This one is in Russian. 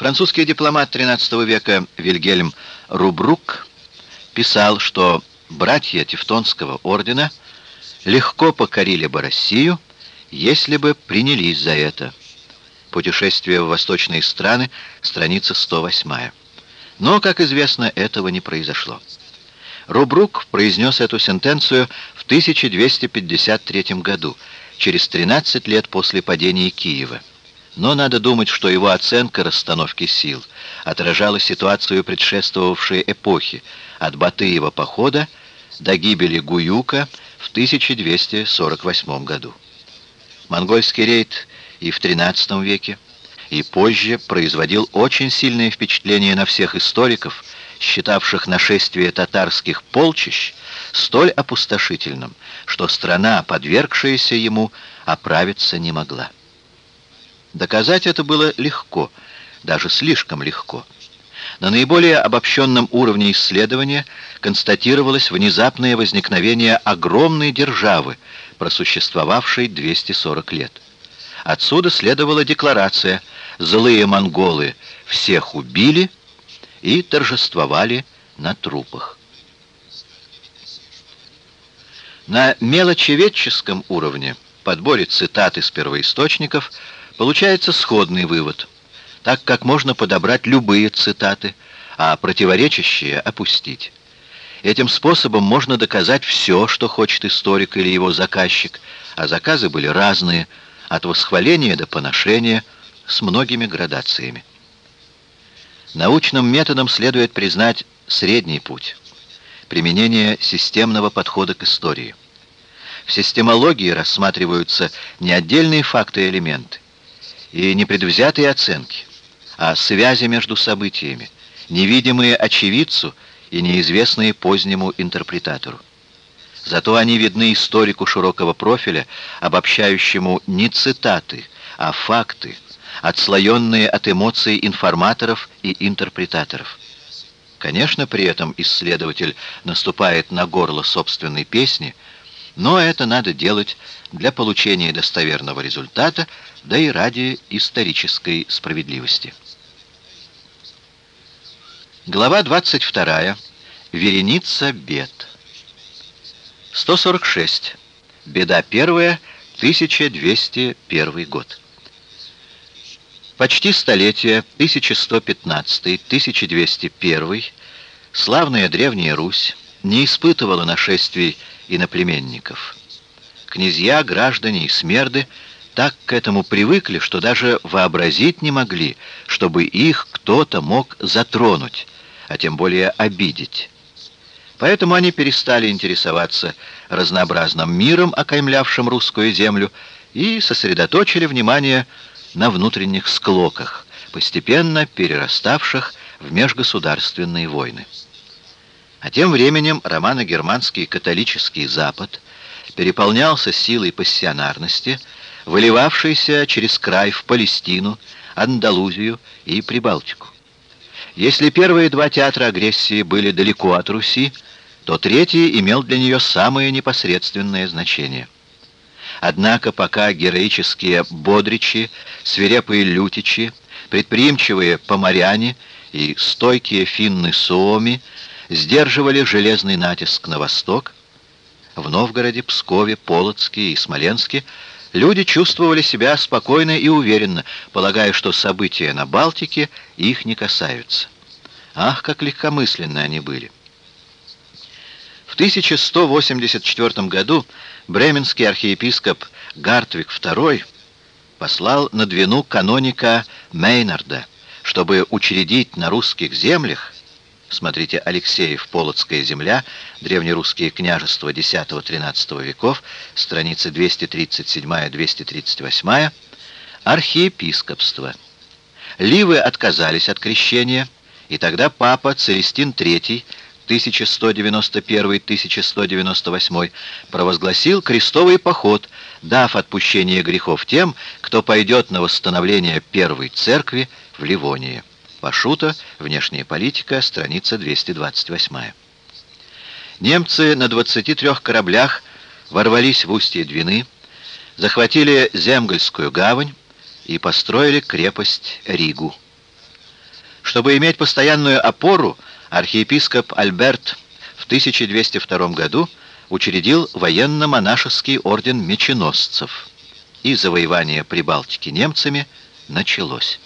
Французский дипломат XIII века Вильгельм Рубрук писал, что братья Тевтонского ордена легко покорили бы Россию, если бы принялись за это. Путешествие в восточные страны, страница 108. Но, как известно, этого не произошло. Рубрук произнес эту сентенцию в 1253 году, через 13 лет после падения Киева. Но надо думать, что его оценка расстановки сил отражала ситуацию предшествовавшей эпохи, от Батыева похода до гибели Гуюка в 1248 году. Монгольский рейд и в XIII веке, и позже производил очень сильное впечатление на всех историков, считавших нашествие татарских полчищ столь опустошительным, что страна, подвергшаяся ему, оправиться не могла. Доказать это было легко, даже слишком легко. На наиболее обобщенном уровне исследования констатировалось внезапное возникновение огромной державы, просуществовавшей 240 лет. Отсюда следовала декларация «Злые монголы всех убили» и торжествовали на трупах. На мелочеведческом уровне, подборе цитат из первоисточников, получается сходный вывод, так как можно подобрать любые цитаты, а противоречащие опустить. Этим способом можно доказать все, что хочет историк или его заказчик, а заказы были разные, от восхваления до поношения, с многими градациями. Научным методом следует признать средний путь – применение системного подхода к истории. В системологии рассматриваются не отдельные факты и элементы, и непредвзятые оценки, а связи между событиями, невидимые очевидцу и неизвестные позднему интерпретатору. Зато они видны историку широкого профиля, обобщающему не цитаты, а факты, отслоенные от эмоций информаторов и интерпретаторов. Конечно, при этом исследователь наступает на горло собственной песни, но это надо делать для получения достоверного результата, да и ради исторической справедливости. Глава 22. Вереница бед. 146. Беда первая, 1201 год. Почти столетие, 1115-1201, славная Древняя Русь не испытывала нашествий иноплеменников. Князья, граждане и смерды так к этому привыкли, что даже вообразить не могли, чтобы их кто-то мог затронуть, а тем более обидеть. Поэтому они перестали интересоваться разнообразным миром, окаймлявшим русскую землю, и сосредоточили внимание на внутренних склоках, постепенно перераставших в межгосударственные войны. А тем временем романо-германский католический Запад переполнялся силой пассионарности, выливавшейся через край в Палестину, Андалузию и Прибалтику. Если первые два театра агрессии были далеко от Руси, то третий имел для нее самое непосредственное значение. Однако пока героические бодричи, свирепые лютичи, предприимчивые поморяне и стойкие финны Суоми сдерживали железный натиск на восток, в Новгороде, Пскове, Полоцке и Смоленске люди чувствовали себя спокойно и уверенно, полагая, что события на Балтике их не касаются. Ах, как легкомысленны они были! В 1184 году бременский архиепископ Гартвик II послал на Двину каноника Мейнарда, чтобы учредить на русских землях Смотрите Алексеев, Полоцкая земля, древнерусские княжества X-XIII веков, страницы 237-238, архиепископство. Ливы отказались от крещения, и тогда папа Целестин III 1191-1198 провозгласил крестовый поход, дав отпущение грехов тем, кто пойдет на восстановление Первой Церкви в Ливонии. Пашута, «Внешняя политика», страница 228. Немцы на 23 кораблях ворвались в устье Двины, захватили Земгольскую гавань и построили крепость Ригу. Чтобы иметь постоянную опору, архиепископ Альберт в 1202 году учредил военно-монашеский орден меченосцев, и завоевание Прибалтики немцами началось.